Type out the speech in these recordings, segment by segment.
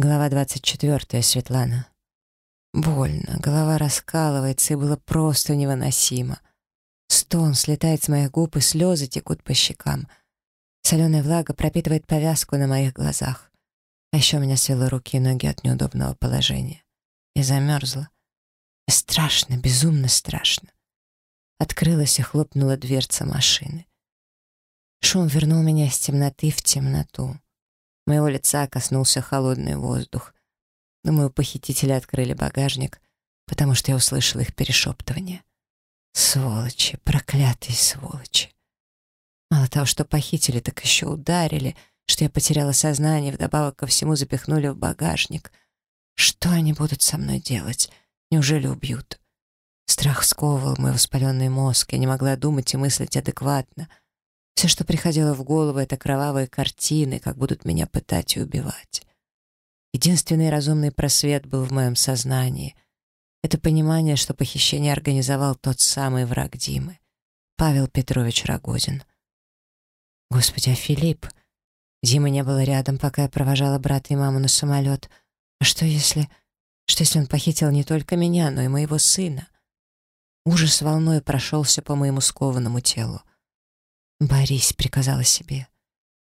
Глава 24. Светлана. Больно, голова раскалывается, и было просто невыносимо. Стон слетает с моих губ, и слезы текут по щекам. Соленая влага пропитывает повязку на моих глазах. А еще меня свело руки и ноги от неудобного положения. Я замерзла. Страшно, безумно страшно. Открылась и хлопнула дверца машины. Шум вернул меня из темноты в темноту. Моего лица коснулся холодный воздух. Думаю, похитители открыли багажник, потому что я услышал их перешептывание. Сволочи, проклятые сволочи. Мало того, что похитили, так еще ударили, что я потеряла сознание, вдобавок ко всему запихнули в багажник. Что они будут со мной делать? Неужели убьют? Страх сковывал мой воспаленный мозг, я не могла думать и мыслить адекватно — все, что приходило в голову, это кровавые картины, как будут меня пытать и убивать. Единственный разумный просвет был в моем сознании. Это понимание, что похищение организовал тот самый враг Димы, Павел Петрович Рогозин. Господи, а Филипп? Димы не было рядом, пока я провожала брата и маму на самолет. А что если... Что если он похитил не только меня, но и моего сына? Ужас волной прошелся по моему скованному телу. «Борись», — приказала себе.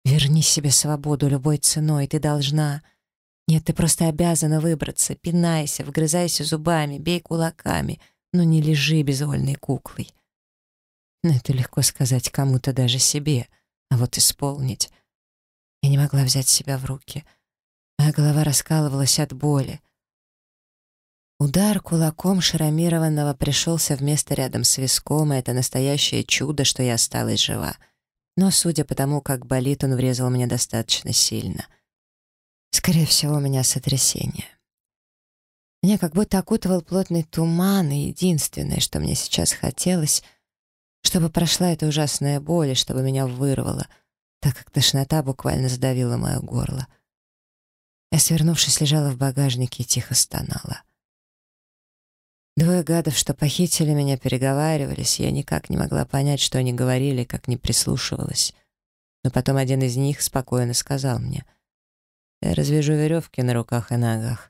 «Верни себе свободу любой ценой, ты должна...» «Нет, ты просто обязана выбраться, пинайся, вгрызайся зубами, бей кулаками, но не лежи безвольной куклой». Но это легко сказать кому-то, даже себе, а вот исполнить. Я не могла взять себя в руки. Моя голова раскалывалась от боли. Удар кулаком шрамированного пришелся вместо рядом с виском, и это настоящее чудо, что я осталась жива. Но, судя по тому, как болит, он врезал мне достаточно сильно. Скорее всего, у меня сотрясение. Меня как будто окутывал плотный туман, и единственное, что мне сейчас хотелось, чтобы прошла эта ужасная боль, и чтобы меня вырвало, так как тошнота буквально сдавила мое горло. Я, свернувшись, лежала в багажнике и тихо стонала. Двое гадов, что похитили меня, переговаривались, я никак не могла понять, что они говорили, как не прислушивалась. Но потом один из них спокойно сказал мне, «Я развяжу веревки на руках и ногах,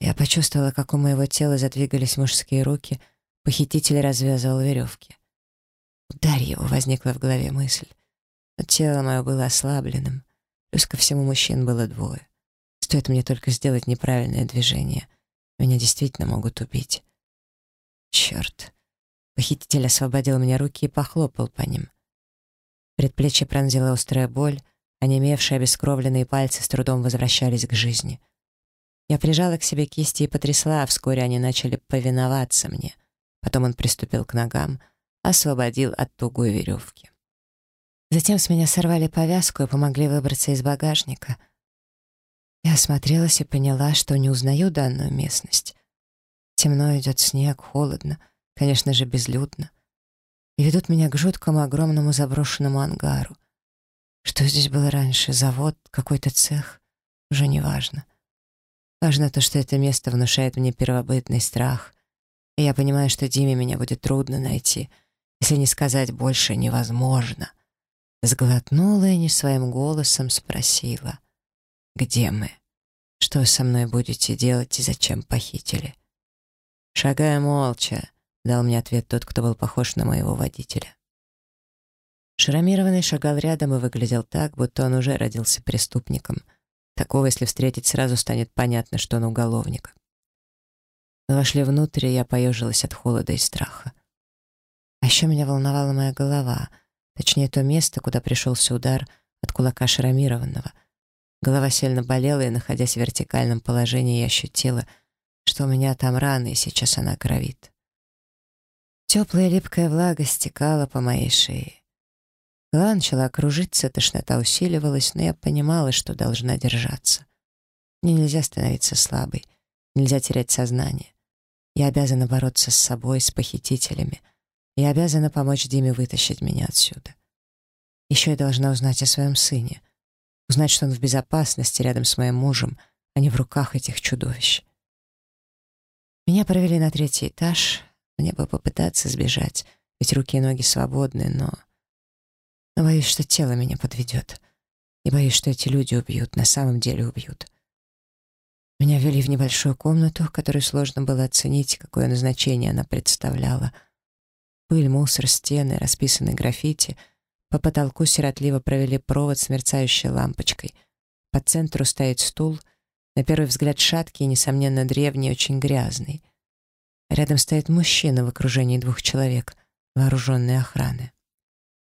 чтобы возобновить кровоток. Если начнешь сопротивляться или снова выкинешь какой-то трюк, то я тебя убью. Поняла?» «Да, поняла», — просипела сдавленно. Хотелось пить, язык буквально прилип к небу. Я почувствовала, как у моего тела задвигались мужские руки, похититель развязывал веревки. «Ударь его!» — возникла в голове мысль. Но тело мое было ослабленным, плюс ко всему мужчин было двое. Стоит мне только сделать неправильное движение. Меня действительно могут убить. Черт! Похититель освободил мне руки и похлопал по ним. Предплечье пронзила острая боль, а немевшие обескровленные пальцы с трудом возвращались к жизни — я прижала к себе кисти и потрясла, а вскоре они начали повиноваться мне. Потом он приступил к ногам, освободил от тугой веревки. Затем с меня сорвали повязку и помогли выбраться из багажника. Я осмотрелась и поняла, что не узнаю данную местность. Темно идет снег, Важно то, что это место внушает мне первобытный страх. И я понимаю, что Диме меня будет трудно найти, если не сказать больше невозможно. Сглотнула и не своим голосом спросила. «Где мы? Что вы со мной будете делать и зачем похитили?» «Шагая молча», — дал мне ответ тот, кто был похож на моего водителя. Шрамированный шагал рядом и выглядел так, будто он уже родился преступником — Такого, если встретить, сразу станет понятно, что он уголовник. Мы вошли внутрь, и я поежилась от холода и страха. А еще меня волновала моя голова, точнее, то место, куда пришелся удар от кулака шрамированного. Голова сильно болела, и, находясь в вертикальном положении, я ощутила, что у меня там рана, и сейчас она кровит. Теплая липкая влага стекала по моей шее. Голова начала кружиться, тошнота усиливалась, но я понимала, что должна держаться. Мне нельзя становиться слабой, нельзя терять сознание. Я обязана бороться с собой, с похитителями. Я обязана помочь Диме вытащить меня отсюда. Еще я должна узнать о своем сыне. Узнать, что он в безопасности рядом с моим мужем, а не в руках этих чудовищ. Меня провели на третий этаж. Мне бы попытаться сбежать, ведь руки и ноги свободны, но... Но боюсь, что тело меня подведет. И боюсь, что эти люди убьют, на самом деле убьют. Меня ввели в небольшую комнату, которую сложно было оценить, какое назначение она представляла. Пыль, мусор, стены, расписанные граффити. По потолку сиротливо провели провод с мерцающей лампочкой. По центру стоит стул, на первый взгляд шаткий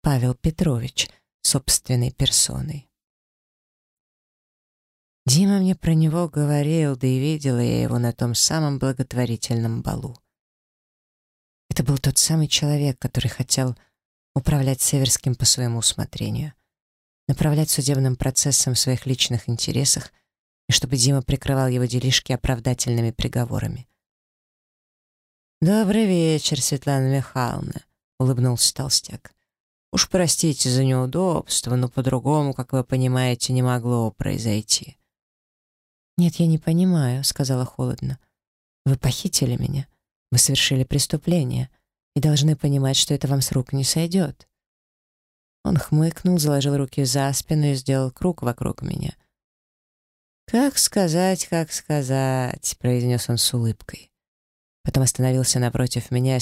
Павел Петрович собственной персоной. Дима мне про него говорил, да и видела я его на том самом благотворительном балу. Это был тот самый человек, который хотел управлять Северским по своему усмотрению, направлять судебным процессом в своих личных интересах и чтобы Дима прикрывал его делишки оправдательными приговорами. «Добрый вечер, Светлана Михайловна», — улыбнулся толстяк. «Уж простите за неудобство, но по-другому, как вы понимаете, не могло произойти». «Нет, я не понимаю», — сказала холодно. «Вы похитили меня. Вы совершили преступление и должны понимать, что это вам с рук не сойдет». Он хмыкнул, заложил руки за спину и сделал круг вокруг меня. «Как сказать, как сказать», — произнес он с улыбкой. Потом остановился напротив меня и,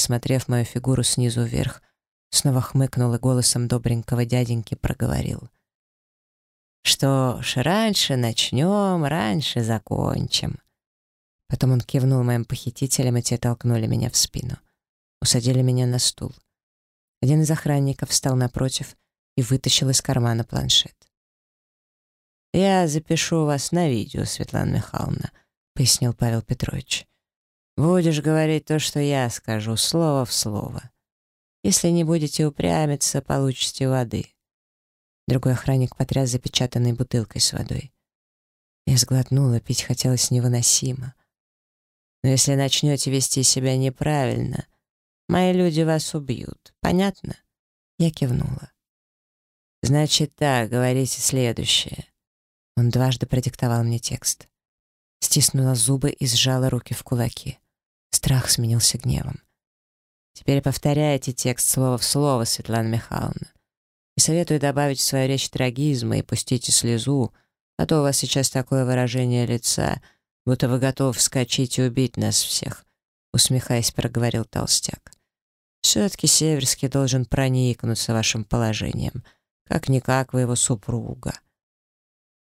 смотрев мою фигуру снизу вверх, снова хмыкнул и голосом добренького дяденьки проговорил. Что ж, раньше начнем, раньше закончим. Потом он кивнул моим похитителям, и те толкнули меня в спину. Усадили меня на стул. Один из охранников встал напротив и вытащил из кармана планшет. «Я запишу вас на видео, Светлана Михайловна», — пояснил Павел Петрович. «Будешь говорить то, что я скажу, слово в слово. Если не будете упрямиться, получите воды. Другой охранник потряс запечатанной бутылкой с водой. Я сглотнула, пить хотелось невыносимо. Но если начнете вести себя неправильно, мои люди вас убьют. Понятно? Я кивнула. Значит так, говорите следующее. Он дважды продиктовал мне текст. Стиснула зубы и сжала руки в кулаки. Страх сменился гневом. Теперь повторяйте текст слово в слово, Светлана Михайловна. И советую добавить в свою речь трагизма и пустите слезу, а то у вас сейчас такое выражение лица, будто вы готовы вскочить и убить нас всех», — усмехаясь, проговорил толстяк. «Все-таки Северский должен проникнуться вашим положением. Как-никак вы его супруга».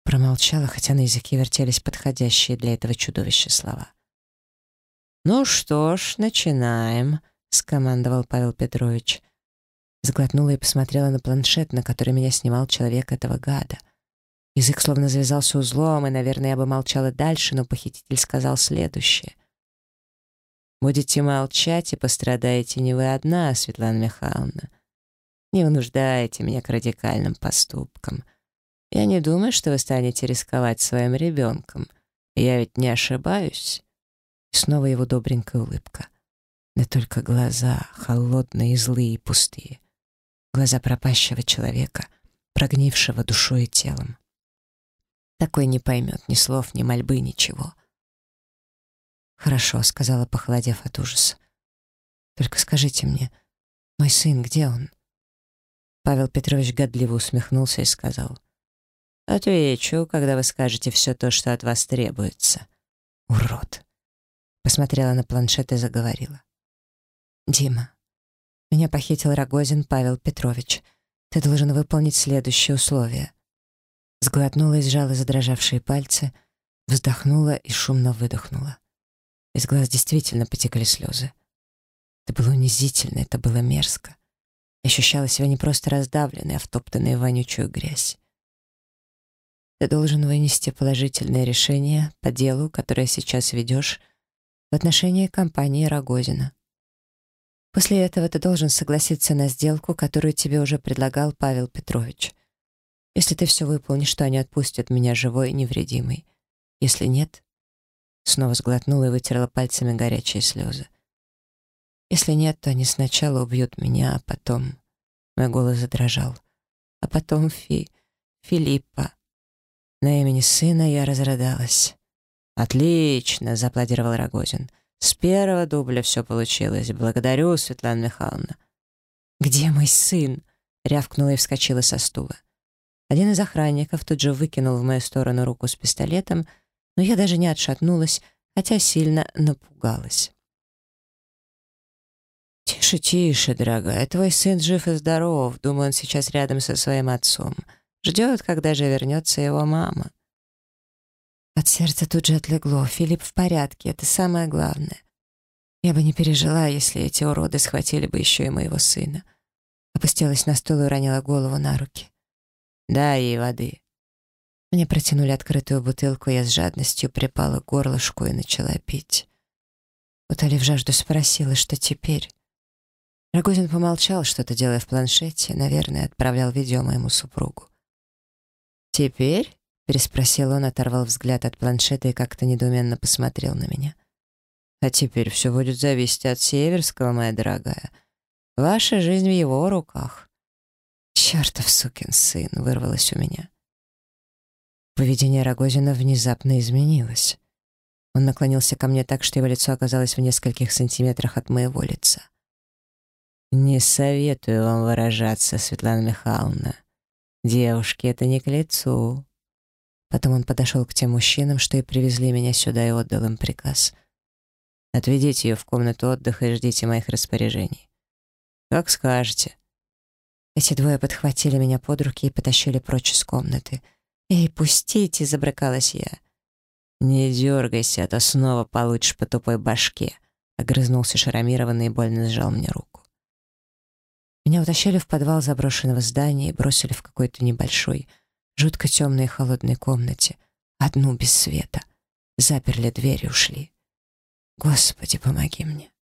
Промолчала, хотя на языке вертелись подходящие для этого чудовища слова. «Ну что ж, начинаем», — скомандовал Павел Петрович. Сглотнула и посмотрела на планшет, на который меня снимал человек этого гада. Язык словно завязался узлом, и, наверное, я бы молчала дальше, но похититель сказал следующее. «Будете молчать и пострадаете не вы одна, Светлана Михайловна. Не вынуждайте меня к радикальным поступкам. Я не думаю, что вы станете рисковать своим ребенком. Я ведь не ошибаюсь». И снова его добренькая улыбка. Да только глаза холодные, злые и пустые глаза пропащего человека, прогнившего душой и телом. Такой не поймет ни слов, ни мольбы, ничего. «Хорошо», — сказала, похолодев от ужаса. «Только скажите мне, мой сын, где он?» Павел Петрович годливо усмехнулся и сказал. «Отвечу, когда вы скажете все то, что от вас требуется». «Урод!» Посмотрела на планшет и заговорила. «Дима, меня похитил Рогозин Павел Петрович. Ты должен выполнить следующие условия. Сглотнула и сжала задрожавшие пальцы, вздохнула и шумно выдохнула. Из глаз действительно потекли слезы. Это было унизительно, это было мерзко. Я ощущала себя не просто раздавленной, а втоптанной в вонючую грязь. Ты должен вынести положительное решение по делу, которое сейчас ведешь в отношении компании Рогозина. После этого ты должен согласиться на сделку, которую тебе уже предлагал Павел Петрович. Если ты все выполнишь, то они отпустят меня живой и невредимой. Если нет...» Снова сглотнула и вытерла пальцами горячие слезы. «Если нет, то они сначала С первого дубля все получилось. Благодарю, Светлана Михайловна. «Где мой сын?» — рявкнула и вскочила со стула. Один из охранников тут же выкинул в мою сторону руку с пистолетом, но я даже не отшатнулась, хотя сильно напугалась. «Тише, тише, дорогая, твой сын жив и здоров. Думаю, он сейчас рядом со своим отцом. Ждет, когда же вернется его мама». От сердца тут же отлегло. Филипп в порядке, это самое главное. Я бы не пережила, если эти уроды схватили бы еще и моего сына. Опустилась на стул и уронила голову на руки. «Дай ей воды». Мне протянули открытую бутылку, я с жадностью припала к горлышку и начала пить. Утолив жажду, спросила, что теперь. Рогозин помолчал, что-то делая в планшете, наверное, отправлял видео моему супругу. «Теперь?» — переспросил он, оторвал взгляд от планшета и как-то недоуменно посмотрел на меня. «А теперь все будет зависеть от Северского, моя дорогая. Ваша жизнь в его руках». «Чертов сукин сын!» — вырвалось у меня. Поведение Рогозина внезапно изменилось. Он наклонился ко мне так, что его лицо оказалось в нескольких сантиметрах от моего лица. «Не советую вам выражаться, Светлана Михайловна. Девушке это не к лицу». Потом он подошел к тем мужчинам, что и привезли меня сюда, и отдал им приказ. «Отведите ее в комнату отдыха и ждите моих распоряжений». «Как скажете». Эти двое подхватили меня под руки и потащили прочь из комнаты. «Эй, пустите!» — забрыкалась я. «Не дергайся, а то снова получишь по тупой